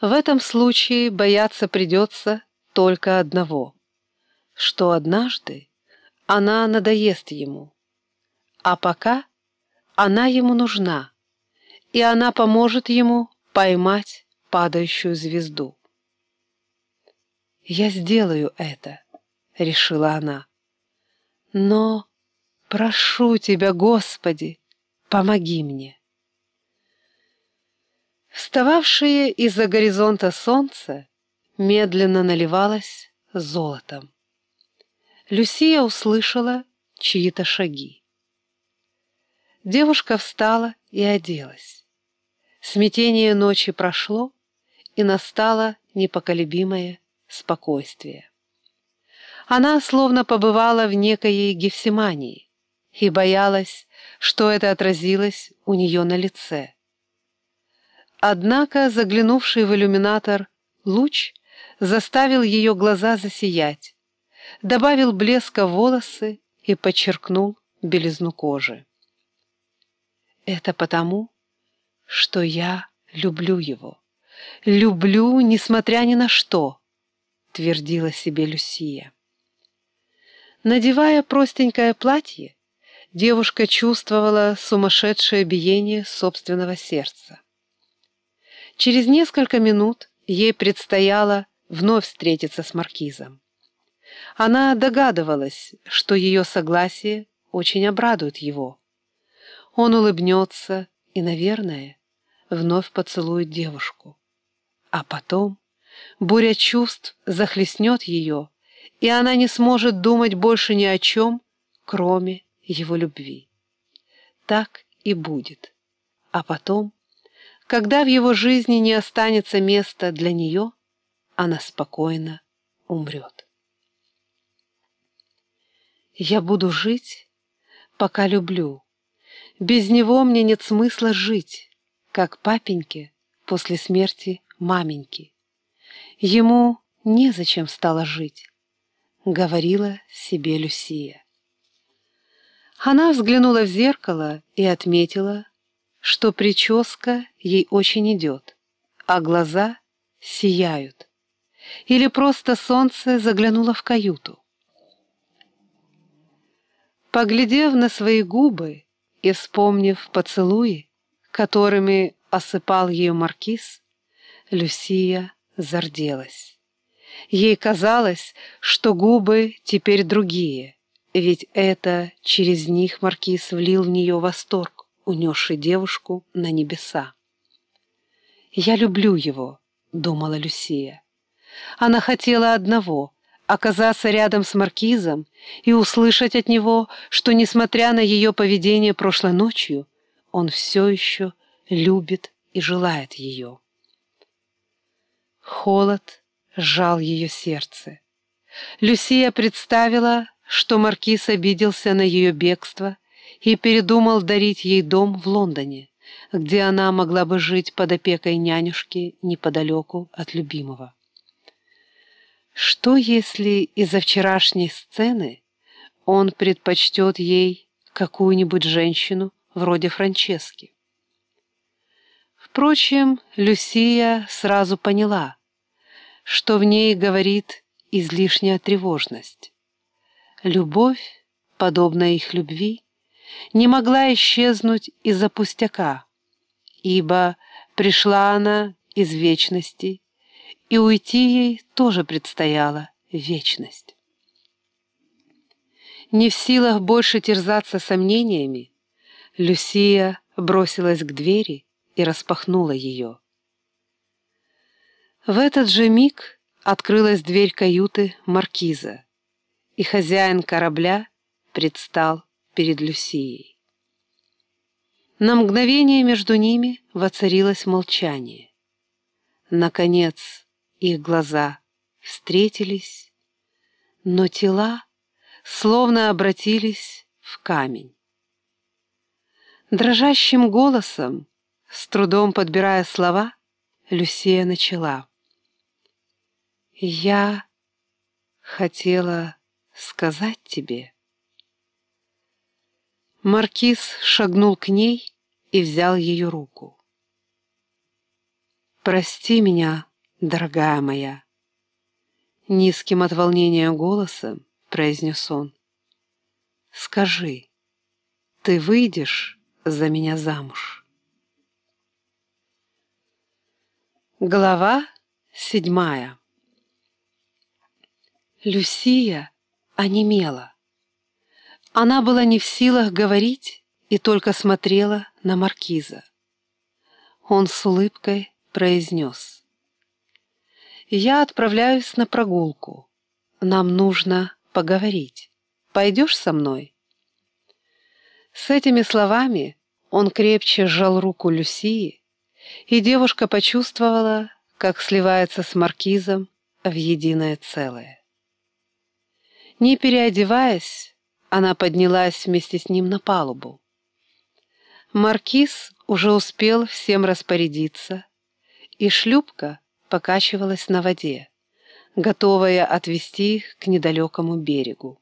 В этом случае бояться придется только одного, что однажды она надоест ему, а пока она ему нужна, и она поможет ему поймать падающую звезду. «Я сделаю это», — решила она. «Но прошу тебя, Господи, помоги мне». Встававшее из-за горизонта солнце медленно наливалось золотом. Люсия услышала чьи-то шаги. Девушка встала и оделась. Смятение ночи прошло, и настало непоколебимое спокойствие. Она словно побывала в некоей Гефсимании и боялась, что это отразилось у нее на лице. Однако заглянувший в иллюминатор луч заставил ее глаза засиять, добавил блеска волосы и подчеркнул белизну кожи. Это потому, что я люблю его. Люблю, несмотря ни на что, твердила себе Люсия. Надевая простенькое платье, девушка чувствовала сумасшедшее биение собственного сердца. Через несколько минут ей предстояло вновь встретиться с маркизом. Она догадывалась, что ее согласие очень обрадует его. Он улыбнется и, наверное, вновь поцелует девушку. А потом буря чувств захлестнет ее, и она не сможет думать больше ни о чем, кроме его любви. Так и будет. А потом когда в его жизни не останется места для нее, она спокойно умрет. Я буду жить, пока люблю. Без него мне нет смысла жить, как папеньке после смерти маменьки. Ему незачем стало жить, говорила себе Люсия. Она взглянула в зеркало и отметила, что прическа ей очень идет, а глаза сияют. Или просто солнце заглянуло в каюту. Поглядев на свои губы и вспомнив поцелуи, которыми осыпал ее маркиз, Люсия зарделась. Ей казалось, что губы теперь другие, ведь это через них маркиз влил в нее восторг унесший девушку на небеса. «Я люблю его», — думала Люсия. Она хотела одного — оказаться рядом с маркизом и услышать от него, что, несмотря на ее поведение прошлой ночью, он все еще любит и желает ее. Холод сжал ее сердце. Люсия представила, что маркиз обиделся на ее бегство и передумал дарить ей дом в Лондоне, где она могла бы жить под опекой нянюшки неподалеку от любимого. Что, если из-за вчерашней сцены он предпочтет ей какую-нибудь женщину вроде Франчески? Впрочем, Люсия сразу поняла, что в ней говорит излишняя тревожность. Любовь, подобная их любви, не могла исчезнуть из-за пустяка, ибо пришла она из вечности, и уйти ей тоже предстояла вечность. Не в силах больше терзаться сомнениями, Люсия бросилась к двери и распахнула ее. В этот же миг открылась дверь каюты маркиза, и хозяин корабля предстал перед Люсией. На мгновение между ними воцарилось молчание. Наконец их глаза встретились, но тела словно обратились в камень. Дрожащим голосом, с трудом подбирая слова, Люсия начала. «Я хотела сказать тебе...» Маркиз шагнул к ней и взял ее руку. «Прости меня, дорогая моя», — низким от волнения голосом произнес он. «Скажи, ты выйдешь за меня замуж?» Глава седьмая Люсия онемела. Она была не в силах говорить и только смотрела на маркиза. Он с улыбкой произнес. «Я отправляюсь на прогулку. Нам нужно поговорить. Пойдешь со мной?» С этими словами он крепче сжал руку Люсии, и девушка почувствовала, как сливается с маркизом в единое целое. Не переодеваясь, она поднялась вместе с ним на палубу. Маркиз уже успел всем распорядиться, и шлюпка покачивалась на воде, готовая отвезти их к недалекому берегу.